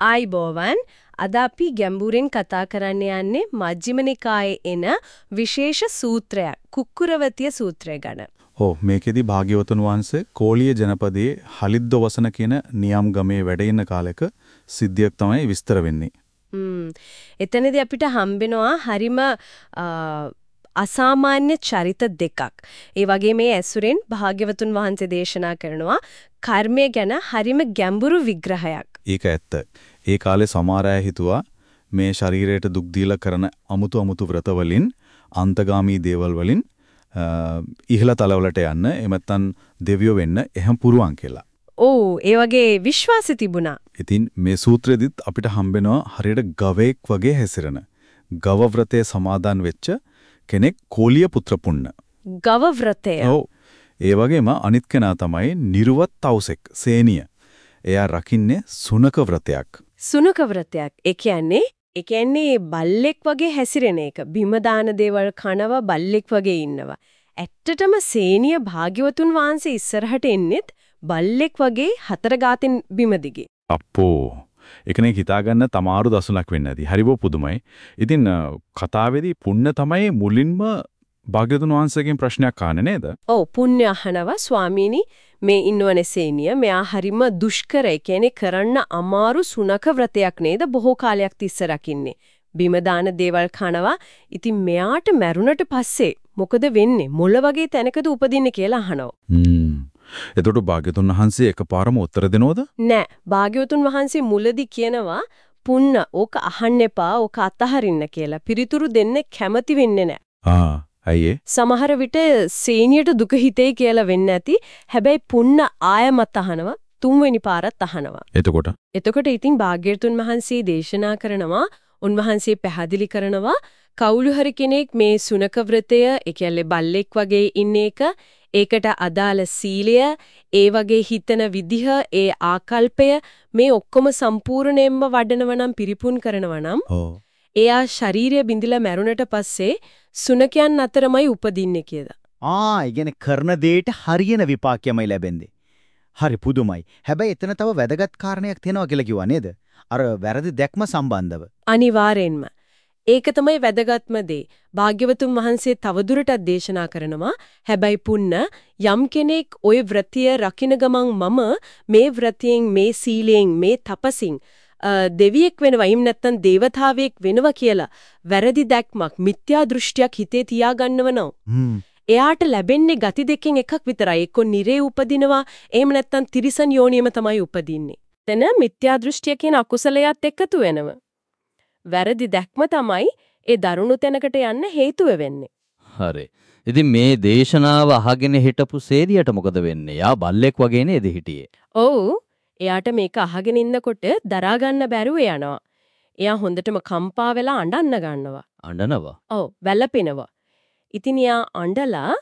ආයිබෝවන් අද අපි ගැඹුරින් කතා කරන්න යන්නේ මජ්ක්‍ධිම නිකායේ එන විශේෂ සූත්‍රයක් කුක්කුරවතිය සූත්‍රය ගැන. ඔව් මේකෙදි භාග්‍යවතුන් වහන්සේ කෝලිය ජනපදයේ හලිද්ද වසන කියන නියම් ගමේ වැඩ ඉන්න කාලෙක සිද්ධියක් තමයි විස්තර වෙන්නේ. ම්ම් එතනදී අපිට හම්බෙනවා හරිම අසාමාන්‍ය චරිත දෙකක්. ඒ වගේ මේ ඇසුරෙන් භාග්‍යවතුන් වහන්සේ දේශනා කරනවා කර්මය ගැන හරිම ගැඹුරු විග්‍රහයක්. ඒක ඇත්ත. ඒ කාලේ සමහර අය හිතුවා මේ ශරීරයට දුක් දීලා කරන අමුතු අමුතු ව්‍රත වලින් අන්තගාමී දේවල් වලින් ඉහළ තලවලට යන්න එහෙම නැත්නම් දෙවියෝ වෙන්න එහෙම පුරුවන් කියලා. ඕ ඒ වගේ විශ්වාසෙ තිබුණා. ඉතින් මේ සූත්‍රෙදිත් අපිට හම්බෙනවා හරියට ගවයෙක් වගේ හැසිරෙන ගව ව්‍රතයේ සමාදන් වෙච්ච කෙනෙක් කෝලිය පුත්‍ර පුන්න. ගව ව්‍රතය. ඔව්. ඒ වගේම අනිත් කෙනා තමයි නිර්වත් තවුසෙක් සේනිය. එයා රකින්නේ සුනක ව්‍රතයක්. සුනක ව්‍රතයක්. ඒ කියන්නේ ඒ කියන්නේ බල්ලෙක් වගේ හැසිරෙන එක. බිම දාන දේවල් කනවා බල්ලෙක් වගේ ඉන්නවා. ඇත්තටම සේනිය භාග්‍යවතුන් වහන්සේ ඉස්සරහට එන්නෙත් බල්ලෙක් වගේ හතර ගාතින් බිම දිගේ. අප්පෝ එකනේ හිතාගන්න තමාරු දසුණක් වෙන්නේ නැති. හරිබෝ පුදුමයි. ඉතින් කතාවේදී පුන්න තමයි මුලින්ම භාග්‍යතුන් වහන්සේගෙන් ප්‍රශ්නයක් අහන්නේ නේද? ඔව් පුණ්‍ය අහනවා ස්වාමීනි මේ ඉන්නවනේ සේනිය මෙයා හරිම දුෂ්කර ඒ කියන්නේ කරන්න අමාරු සුනක ව්‍රතයක් නේද බොහෝ කාලයක් තිස්ස රකින්නේ. බිම දාන දේවල් කනවා. ඉතින් මෙයාට මැරුණට පස්සේ මොකද වෙන්නේ? මොළ වගේ තැනකද උපදින්නේ කියලා අහනවා. එතකොට භාග්‍යතුන් වහන්සේ එකපාරම උත්තර දෙනවද? නෑ. භාග්‍යවතුන් වහන්සේ මුලදී කියනවා පුන්න ඕක අහන්න එපා ඕක අතහරින්න කියලා. පිරිතුරු දෙන්න කැමති වෙන්නේ නෑ. ආ ඇයි සමහර විට සේනියට දුක හිතේ කියලා වෙන්න ඇති. හැබැයි පුන්න ආයමත් අහනවා තුන්වෙනි පාරත් අහනවා. එතකොට එතකොට ඉතින් භාග්‍යවතුන් වහන්සේ දේශනා කරනවා උන්වහන්සේ පැහැදිලි කරනවා කවුරු හරි කෙනෙක් මේ සුනක ව්‍රතය ඒ කියන්නේ බල්ලෙක් වගේ ඉන්න එක ඒකට අදාළ සීලය ඒ වගේ හිතන විදිහ ඒ ආකල්පය මේ ඔක්කොම සම්පූර්ණයෙන්ම වඩනවා නම් පිරිපුන් කරනවා නම් එයා ශරීරය බිඳිලා මැරුණට පස්සේ සුනකයන් අතරමයි උපදින්නේ කියලා. ආ, ඉගෙන කරන දෙයට හරියන විපාකයමයි ලැබෙන්නේ. හරි පුදුමයි. හැබැයි එතන තව වැදගත් කාරණයක් තියෙනවා කියලා කිව්වා නේද? අර වැරදි දැක්ම සම්බන්ධව. අනිවාර්යෙන්ම. ඒක තමයි වැදගත්ම දේ. භාග්‍යවතුන් වහන්සේ තවදුරටත් දේශනා කරනවා. හැබැයි පුන්න යම් කෙනෙක් ওই ව්‍රතිය රකින්න ගමන් මම මේ ව්‍රතියෙන් මේ සීලයෙන් මේ තපසින් දෙවියෙක් වෙනවා. එහෙම නැත්නම් దేవතාවෙක් වෙනවා කියලා වැරදි දැක්මක් මිත්‍යා දෘෂ්ටියක් හිතේ තියාගන්නව නම් එයාට ලැබෙන්නේ ගති දෙකෙන් එකක් විතරයි. එක්ක නිරේ උපදිනවා. එහෙම නැත්නම් තිරිසන් යෝනියම තමයි උපදින්නේ. එතන මිත්‍යා දෘෂ්ටිය කියන අකුසලයට එකතු වෙනවා. වැරදි දැක්ම තමයි ඒ දරුණු තැනකට යන්න හේතුව වෙන්නේ. හරි. ඉතින් මේ දේශනාව අහගෙන හිටපු සේරියට මොකද වෙන්නේ? යා බල්ලෙක් වගේ නේද හිටියේ? ඔව් එයාට මේක අහගෙන ඉන්නකොට දරා ගන්න බැරුව යනවා. එයා හොඳටම කම්පා වෙලා අඬන්න ගන්නවා. අඬනවා. ඔව්, වැළපෙනවා. ඉතින් එයා අඬලා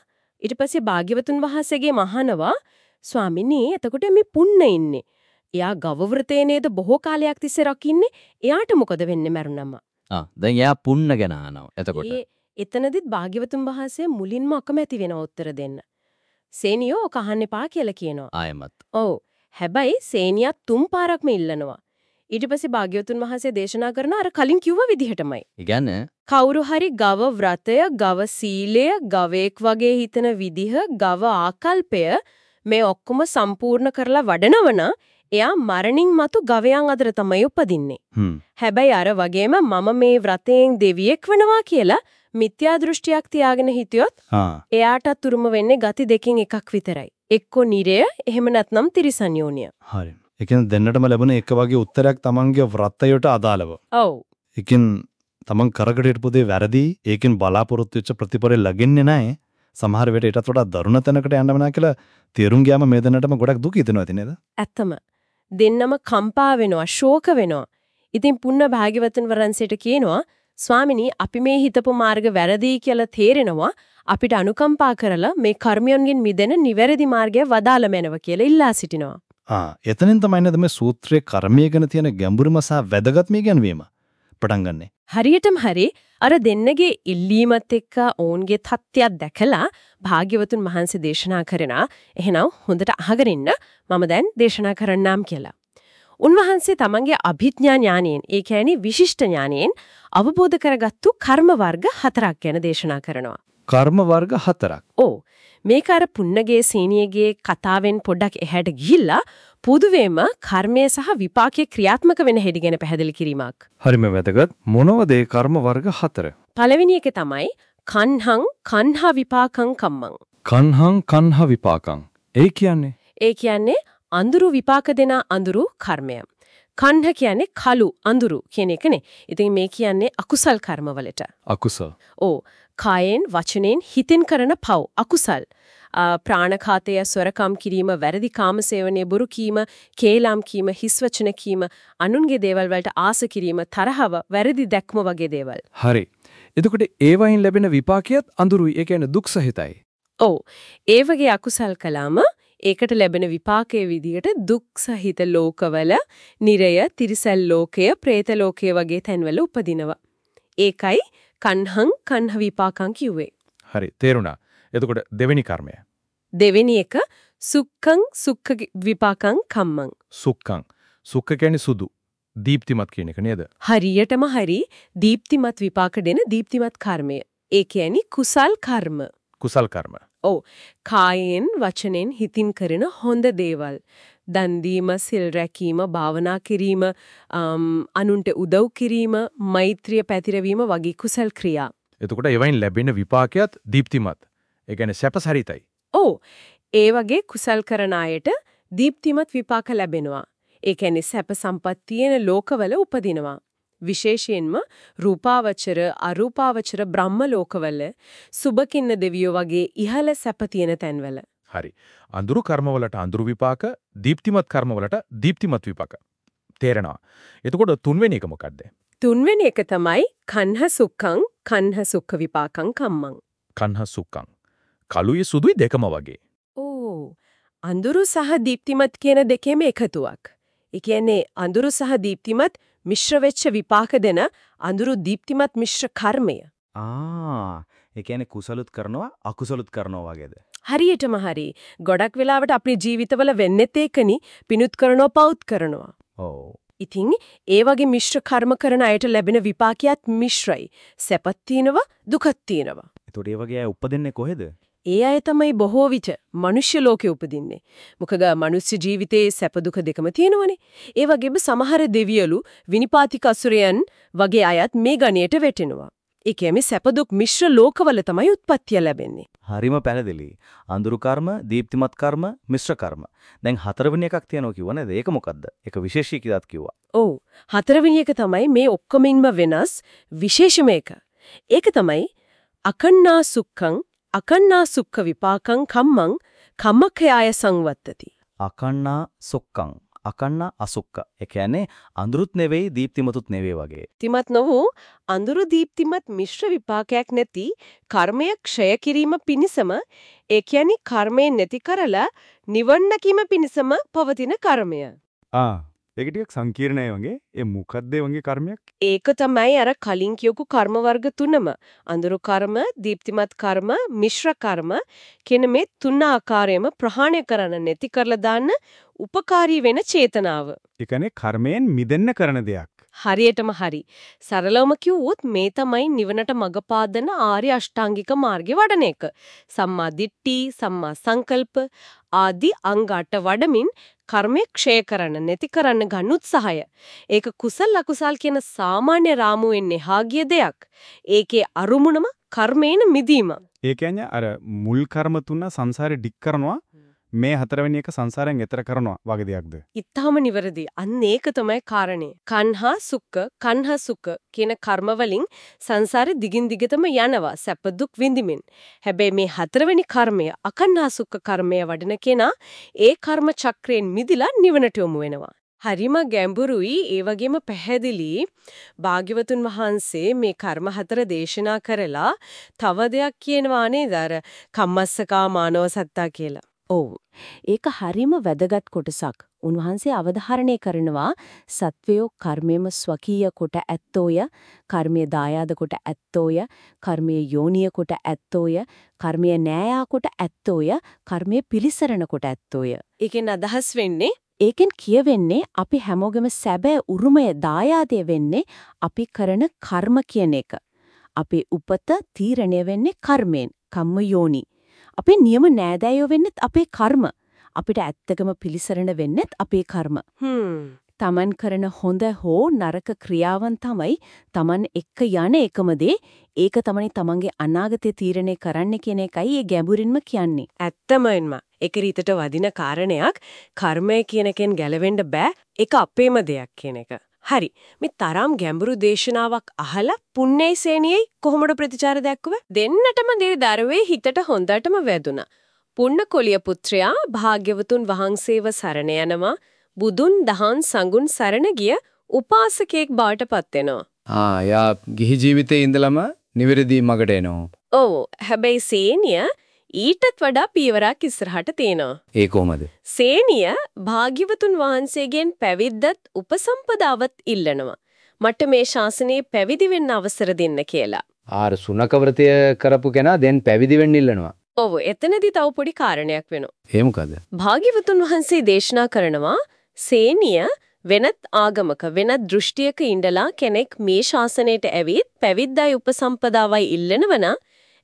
ඊට පස්සේ භාග්‍යවතුන් වහන්සේගේ මහනවා ස්වාමිනී එතකොට මේ පුන්න ඉන්නේ. එයා ගව වෘතේ නේද බොහෝ කාලයක් තිස්සේ රකින්නේ. එයාට මොකද වෙන්නේ මරුණම? ආ දැන් එයා පුන්න ගැන අහනවා. එතකොට එතනදිත් භාග්‍යවතුන් වහන්සේ මුලින්ම අකමැති වෙන උත්තර දෙන්න. සේනියෝ කහන්න එපා කියලා කියනවා. ආයමත්. ඔව්. හැබැයි සේනියත් තුන් පාරක්ම ඉල්ලනවා. ඊට පස්සේ භාග්‍යවතුන් වහන්සේ දේශනා කරන අර කලින් කිව්ව විදිහටමයි. කියන්නේ කවුරු හරි ගව ව්‍රතය, ගව සීලය, ගවයෙක් වගේ හිතන විදිහ, ගව ආකල්පය මේ ඔක්කොම සම්පූර්ණ කරලා වඩනවන එයා මරණින් මතු ගවයන් අතර තමයි උපදින්නේ. හැබැයි අර වගේම මම මේ ව්‍රතයෙන් දෙවියෙක් වෙනවා කියලා මිත්‍යා දෘෂ්ටියක් තියාගෙන හිටියොත් එයාටත් උරුම වෙන්නේ ගති දෙකෙන් එකක් විතරයි. එක්ක නිරය එහෙම නැත්නම් තිරිසන් යෝනිය. හරි. ඒ කියන්නේ දෙන්නටම ලැබුණ එක වගේ උත්තරයක් තමන්ගේ ව්‍රතයට අදාළව. ඔව්. ඒකින් තමන් කරකට හිටපු දේ වැරදි. ඒකෙන් බලාපොරොත්තු වෙච්ච ප්‍රතිපලෙ ලැබෙන්නේ නැහැ. සමහර වෙලට ඊටත් වඩා දරුණ තැනකට යන්න වෙනා කියලා තේරුම් ගියාම මේ දෙන්නටම ගොඩක් දුක හිතෙනවා නේද? ඇත්තම. දෙන්නම කම්පා වෙනවා, ශෝක වෙනවා. ඉතින් පුන්න භාග්‍යවතුන් වහන්සේට කියනවා ස්වාමිනී අපි මේ හිතපු මාර්ග වැරදි කියලා තේරෙනවා අපිට අනුකම්පා කරලා මේ කර්මයන්ගෙන් මිදෙන නිවැරදි මාර්ගය වදාළ මැනව කියලා ඉල්ලා සිටිනවා. ආ එතනින් තමයි නේද මේ සූත්‍රයේ කර්මය ගැන තියෙන ගැඹුරම සහ වැදගත්ම ඉගැන්වීම පටන් ගන්නෙ. හරියටම හරි අර දෙන්නගේ ඉල්ලීමත් එක්ක ඔවුන්ගේ තත්ත්වයක් දැකලා භාග්‍යවතුන් වහන්සේ දේශනා කරනා එහෙනම් හොඳට අහගෙන ඉන්න මම දැන් දේශනා කරන්නම් කියලා. උන්වහන්සේ තමන්ගේ අභිඥා ඥානයෙන්, ඒ කියන්නේ විශිෂ්ට ඥානයෙන් අවබෝධ කරගත්තු කර්ම වර්ග හතරක් ගැන දේශනා කරනවා. කර්ම වර්ග හතරක්. ඕ මේක අර පුන්නගේ සීනියගේ කතාවෙන් පොඩ්ඩක් එහාට ගිහිල්ලා පොදුවේම කර්මය සහ විපාකයේ ක්‍රියාත්මක වෙන හැටි ගැන පැහැදිලි කිරීමක්. හරිම වැදගත්. මොනවද ඒ කර්ම වර්ග හතර? පළවෙනි එක තමයි කන්හං කන්හා විපාකං කම්මං. කන්හං කන්හ විපාකං. ඒ කියන්නේ ඒ කියන්නේ අඳුරු විපාක දෙන අඳුරු කර්මය. කන්හ කියන්නේ කළු අඳුරු කියන එකනේ. ඉතින් මේ කියන්නේ අකුසල් කර්මවලට. අකුසල. ඕ කායෙන් වචනෙන් හිතෙන් කරන පව් අකුසල්. ප්‍රාණඝාතය, සොරකම් කිරීම, වැරදි කාමසේවනය, බොරු කීම, කේලම් කීම, හිස් වචන කීම, අනුන්ගේ දේවල් වලට ආස කිරීම, තරහව, වැරදි දැක්ම වගේ දේවල්. හරි. එතකොට ඒ වයින් ලැබෙන විපාකයත් අඳුරුයි. ඒ කියන්නේ දුක් සහිතයි. ඔව්. ඒ වගේ අකුසල් කළාම ඒකට ලැබෙන විපාකයේ විදිහට දුක් සහිත ලෝකවල නිරය, තිරිසල් ලෝකය, പ്രേත ලෝකය වගේ තැන්වල උපදිනවා. ඒකයි කන්හං කන්හ විපාකං කිව්වේ. හරි. තේරුණා. එතකොට දෙවෙනි කර්මය. දෙවෙනි එක සුක්ඛං සුක්ඛ විපාකං කම්මං. සුක්ඛං. සුක්ඛ කියන්නේ සුදු. දීප්තිමත් කියන එක නේද? හරියටම හරි දීප්තිමත් විපාක දෙන දීප්තිමත් කර්මය. ඒ කියන්නේ කුසල් කර්ම. කුසල් කර්ම. කායෙන් වචනෙන් හිතින් කරන හොඳ දේවල්. දන් දීම, සිල් රැකීම, භාවනා කිරීම, අනුන්ට උදව් කිරීම, මෛත්‍රිය පැතිරවීම වගේ කුසල් ක්‍රියා. එතකොට ඒ වයින් ලැබෙන විපාකයත් දීප්තිමත්. ඒ කියන්නේ සැපසරිතයි. ඔව්. ඒ වගේ කුසල් කරන අයට දීප්තිමත් විපාක ලැබෙනවා. ඒ කියන්නේ සැප සම්පත් තියෙන ලෝකවල උපදිනවා. විශේෂයෙන්ම රූපාවචර අරූපාවචර බ්‍රහ්ම ලෝකවල සුබකින්න දෙවියෝ වගේ ඉහළ සැප තියෙන තැන්වල. හරි. අඳුරු කර්මවලට අඳුරු විපාක, දීප්තිමත් කර්මවලට දීප්තිමත් විපාක. තේරෙනවා. එතකොට තුන්වෙනි එක මොකද්ද? තුන්වෙනි එක තමයි කන්හ සුක්ඛං කන්හ සුක්ඛ විපාකං කම්මං. කන්හ සුක්ඛං. කළුයි සුදුයි දෙකම වගේ. ඕ අඳුරු සහ දීප්තිමත් කියන දෙකේම එකතුවක්. ඒ කියන්නේ අඳුරු සහ දීප්තිමත් මිශ්‍ර වෙච්ච විපාක දෙන අඳුරු දීප්තිමත් මිශ්‍ර කර්මය. ආ ඒ කියන්නේ කුසලුත් කරනවා අකුසලුත් කරනවා වගේද? හරියටම හරි. ගොඩක් වෙලාවට අපේ ජීවිතවල වෙන්නේත් ඒකනි පිනුත් කරනවා පවුත් කරනවා. ඔව්. ඉතින් ඒ වගේ මිශ්‍ර කර්ම කරන අයට ලැබෙන විපාකයක් මිශ්‍රයි. සැපත් තියෙනවා දුකත් තියෙනවා. ඒතකොට ඒ වගේ අය උපදින්නේ කොහෙද? ඒ අය තමයි බොහෝ විට මනුෂ්‍ය ලෝකෙ උපදින්නේ. මොකද මනුෂ්‍ය ජීවිතයේ සැප දුක දෙකම තියෙනවනේ. ඒ වගේම සමහර දෙවියලු විනිපාතික අසුරයන් වගේ අයත් මේ ගණයට වැටෙනවා. ඒ කියන්නේ සැප දුක් මිශ්‍ර ලෝකවල තමයි උත්පත්තිය ලැබෙන්නේ. හරිම පැහැදිලි. අඳුරු කර්ම, දීප්තිමත් කර්ම, මිශ්‍ර කර්ම. දැන් හතරවෙනි එකක් තියෙනවා කිව්ව නේද? ඒක මොකද්ද? ඒක විශේෂීකයක් කිව්වා. ඔව්. හතරවෙනි එක තමයි මේ ඔක්කොමින්ම වෙනස් විශේෂම එක. ඒක තමයි අකන්නා සුක්ඛං අකන්නා සුක්ඛ විපාකං කම්මං කම්මඛයාය සංවත්තති. අකන්නා සොක්කං. අකන්නා අසුක්ක. ඒ කියන්නේ අඳුරුත් නෙවෙයි දීප්තිමතුත් නෙවෙයි වගේ. තිමත් නොවු අඳුරු දීප්තිමත් මිශ්‍ර විපාකයක් නැති කර්මය ක්ෂය කිරීම පිණිසම ඒ කියන්නේ කර්මය නැති කරලා නිවන් නැකීම පිණිසම පවතින කර්මය. ආ ඒක ටිකක් සංකීර්ණයි වගේ. ඒ මොකද්ද වගේ කර්මයක්? ඒක තමයි අර කලින් කියපු කර්ම වර්ග තුනම. අඳුරු කර්ම, දීප්තිමත් කර්ම, මිශ්‍ර කර්ම කියන මේ තුන ආකාරයෙන්ම ප්‍රහාණය කරන්න නැති කරලා දාන්න උපකාරී වෙන චේතනාව. ඒ කියන්නේ කර්මයෙන් මිදෙන්න කරන දෙයක්. හරියටම හරි. සරලවම කිව්වොත් මේ තමයි නිවනට මඟ පාදන ආර්ය අෂ්ටාංගික මාර්ගේ වඩන එක. සම්මා දිට්ඨි, සම්මා සංකල්ප ආදී අංග වඩමින් කර්මය ක්ෂය කරන්න නැති කරන්න ගන්න උත්සාහය. ඒක කුසල අකුසල් කියන සාමාන්‍ය රාමුවෙන් එහා ගිය දෙයක්. ඒකේ අරුමුණම කර්මයෙන් මිදීම. ඒ කියන්නේ අර මුල් කර්ම තුන සංසාරේ ඩික් කරනවා මේ හතරවෙනි එක සංසාරයෙන් එතර කරනවා වගේ දෙයක්ද? ඉත්තාම නිවැරදි. අන්න ඒක තමයි කාරණේ. කන්හා සුක්ක, කන්හා සුක්ක කියන කර්ම වලින් සංසාරේ දිගින් දිගටම යනවා සැප දුක් විඳිමින්. හැබැයි මේ හතරවෙනි කර්මය, අකන්හා සුක්ක කර්මය වඩන කෙනා ඒ කර්ම චක්‍රයෙන් මිදිලා නිවනට යොමු වෙනවා. හරිම ගැඹුරුයි ඒ වගේම පැහැදිලි භාග්‍යවතුන් වහන්සේ මේ කර්ම හතර දේශනා කරලා තව දෙයක් කියනවා නේද අර කම්මස්සකා මානව සත්තා කියලා. ඔව්. ඒක හරිම වැදගත් කොටසක්. උන්වහන්සේ අවධාරණය කරනවා සත්වයෝ කර්මයේම ස්වකීය කොට ඇත්තෝය, කර්මයේ දායාද කොට ඇත්තෝය, කර්මයේ යෝනිය කොට ඇත්තෝය, කර්මයේ නෑයා කොට ඇත්තෝය, කර්මයේ පිලිසරණ කොට ඇත්තෝය. ඒකෙන් අදහස් වෙන්නේ ඒකෙන් කියවෙන්නේ අපි හැමෝගෙම සැබෑ උරුමය දායාදය වෙන්නේ අපි කරන කර්ම කියන එක. අපේ උපත තීරණය වෙන්නේ කර්මයෙන්, කම්ම යෝනි. අපේ නියම නෑදෑයෝ වෙන්නෙත් අපේ කර්ම. අපිට ඇත්තකම පිලිසරණ වෙන්නෙත් අපේ කර්ම. Taman කරන හොඳ හෝ නරක ක්‍රියාවන් තමයි Taman එක්ක යන එකම දේ. ඒක තමයි Tamanගේ අනාගතය තීරණය කරන්න කියන එකයි ඒ ගැඹුරින්ම කියන්නේ. ඇත්තමයින්ම ඒක රීතට වදින කාරණයක් කර්මය කියන එකෙන් ගැලවෙන්න බෑ ඒක අපේම දෙයක් කියන එක. හරි. මේ තරම් ගැඹුරු දේශනාවක් අහලා පුන්නේයි සේනියයි කොහොමද ප්‍රතිචාර දැක්කුවේ? දෙන්නටම දේ දරුවේ හිතට හොඳටම වැදුනා. පුන්න කොලිය පුත්‍රයා භාග්‍යවතුන් වහන්සේව සරණ යනවා. බුදුන් දහන් සංගුන් සරණ ගිය උපාසකෙක් බවට පත් වෙනවා. ආ යා ගිහි ජීවිතේ ඉඳලම නිවැරදි මගට එනවා. ඔව් හැබැයි සේනිය ඊටත් වඩා පියවරක් ඉස්සරහට තියෙනවා. ඒ කොහමද? සේනිය භාග්‍යවතුන් වහන්සේගෙන් පැවිද්දත් උපසම්පදාවත් ඉල්ලනවා. මට මේ ශාසනයේ පැවිදි වෙන්න අවසර දෙන්න කියලා. ආර සුනක වෘතය කරපු කෙනා දැන් පැවිදි වෙන්න ඉල්ලනවා. ඔව් එතනදී තව පොඩි කාරණයක් වෙනවා. ඒ මොකද? භාග්‍යවතුන් වහන්සේ දේශනා කරනවා සේනිය වෙනත් ආගමක වෙනත් දෘෂ්ටියක ඉඳලා කෙනෙක් මේ ශාසනයට ඇවිත් පැවිද්දයි උපසම්පදාවයි ඉල්ලනවන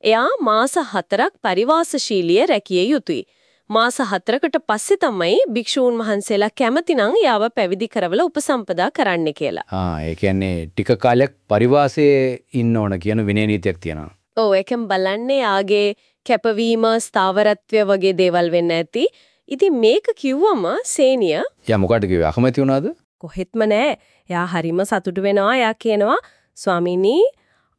එයා මාස 4ක් පරිවාසශීලිය රැකිය යුතුයි. මාස 4කට පස්සේ තමයි භික්ෂූන් වහන්සේලා කැමතිනම් යාව පැවිදි කරවල උපසම්පදා කරන්න කියලා. ආ ඒ කියන්නේ ටික කාලයක් පරිවාසයේ ඉන්න ඕන කියන විනය නීතියක් තියෙනවා. ඔව් ඒකෙන් බලන්නේ ආගේ කැපවීම ස්ථාවරත්වය වගේ දේවල් වෙන්න ඇති. ඉතින් මේක කිව්වම සේනිය යා මොකටද කිව්වේ? අකමැති වුණාද? කොහෙත්ම නෑ. එයා හරිම සතුටු වෙනවා. එයා කියනවා ස්වාමීනි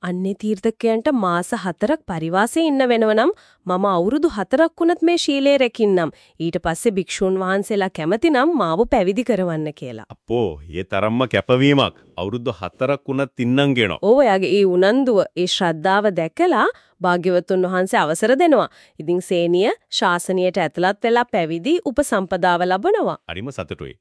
අන්නේ තීර්ථකයන්ට මාස 4ක් පරිවාසයේ ඉන්න වෙනවනම් මම අවුරුදු 4ක් වුණත් මේ ශීලයේ රැකින්නම්. ඊට පස්සේ භික්ෂුන් වහන්සේලා කැමතිනම් මාව පැවිදි කරවන්න කියලා. අපෝ ඒ තරම්ම කැපවීමක් අවුරුදු 4ක් වුණත් ඉන්නම් කියනවා. ඕව එයාගේ ඒ උනන්දුව, ඒ ශ්‍රද්ධාව දැකලා භාග්‍යවතුන් වහන්සේ අවසර දෙනවා. ඉතින් සේනිය ශාසනයට ඇතුළත් වෙලා පැවිදි උපසම්පදාව ලබනවා. හරිම සතුටුයි.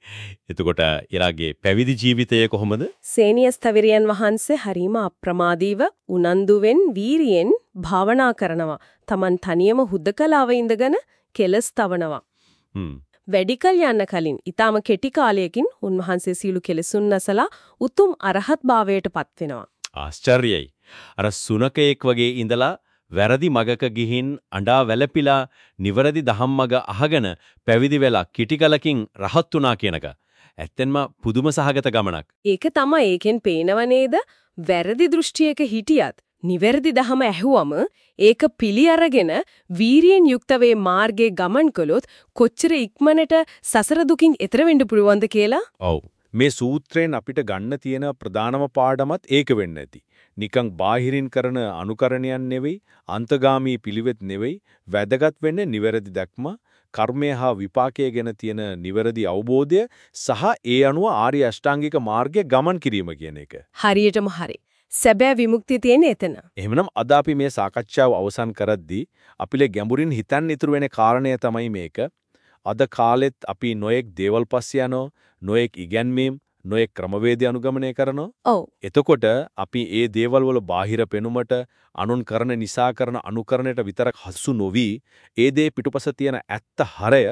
එතකොට එයාගේ පැවිදි ජීවිතය කොහොමද? සේනිය ස්තවිරයන් වහන්සේ හරීම අප්‍රමාදීව උනන්දුවෙන් වීරියෙන් භාවනා කරනවා. Taman තනියම හුදකලාව ඉඳගෙන කෙලස් තවනවා. වැඩිකල් යන්න කලින් ඊටාම කෙටි කාලයකින් උන්වහන්සේ සීළු කෙලසුන් නැසලා උතුම් අරහත් භාවයට පත් වෙනවා. ආශ්චර්යයි. අර සුනකයෙක් වගේ ඉඳලා වැරදි මගක ගිහින් අඬා වැළපිලා නිවැරදි දහම් මග අහගෙන පැවිදි වෙලා කිටිකලකින් රහත් වුණා කියනක. ඇත්තෙන්ම පුදුම සහගත ගමනක්. ඒක තමයි ඒකෙන් පේනව නේද? වැරදි දෘෂ්ටියක හිටියත් නිවැරදි දහම ඇහුවම ඒක පිළි අරගෙන වීරියෙන් යුක්ත වේ මාර්ගයේ ගමන් කළොත් කොච්චර ඉක්මනට සසර දුකින් එතර වෙන්න පුළුවන්ද කියලා ඔව්. මේ සූත්‍රයෙන් අපිට ගන්න තියෙන ප්‍රධානම පාඩමත් ඒක වෙන්න ඇති. නිකං බාහිරින් කරන අනුකරණයක් නෙවෙයි, අන්තගාමී පිළිවෙත් නෙවෙයි, වැදගත් වෙන්නේ නිවැරදි දැක්ම, කර්මය හා විපාකය ගැන තියෙන නිවැරදි අවබෝධය සහ ඒ අනුව ආර්ය අෂ්ටාංගික මාර්ගයේ ගමන් කිරීම කියන එක. හරියටම හරි. සැබෑ විමුක්තිය තියෙන එතන. එහෙමනම් අද අපි මේ සාකච්ඡාව අවසන් කරද්දී අපිට ගැඹුරින් හිතන්න ඉතුරු වෙන කාරණය තමයි මේක. අද කාලෙත් අපි නොයෙක් දේවල් පස්සේ යනවා, නොයෙක් ඉගැන්වීම්, නොයෙක් ක්‍රමවේද අනුගමනය කරනවා. ඔව්. එතකොට අපි ඒ දේවල් වල බාහිර පෙනුමට අනුන් කරන නිසා කරන අනුකරණයට විතරක් හසු නොවි ඒ දේ පිටුපස තියෙන ඇත්ත හරය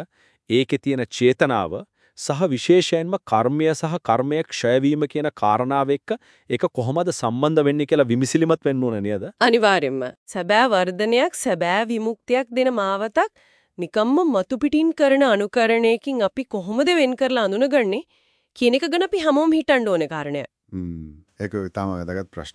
ඒකේ තියෙන චේතනාව සහ විශේෂයෙන්ම කර්මය සහ කර්මය ක්ෂය වීම කියන කාරණාව එක්ක ඒක කොහොමද සම්බන්ධ වෙන්නේ කියලා විමසිලිමත් වෙන්න ඕන නේද? අනිවාර්යෙන්ම. සැබෑ වර්ධනයක්, සැබෑ විමුක්තියක් දෙන මාවතක් නිකම්ම මතු පිටින් කරන අනුකරණයකින් අපි කොහොමද වෙන් කරලා අඳුනගන්නේ කියන එක ගැන අපි හැමෝම හිතන්න ඕනේ කාරණය. ඒක තමයි වැදගත් ප්‍රශ්නය.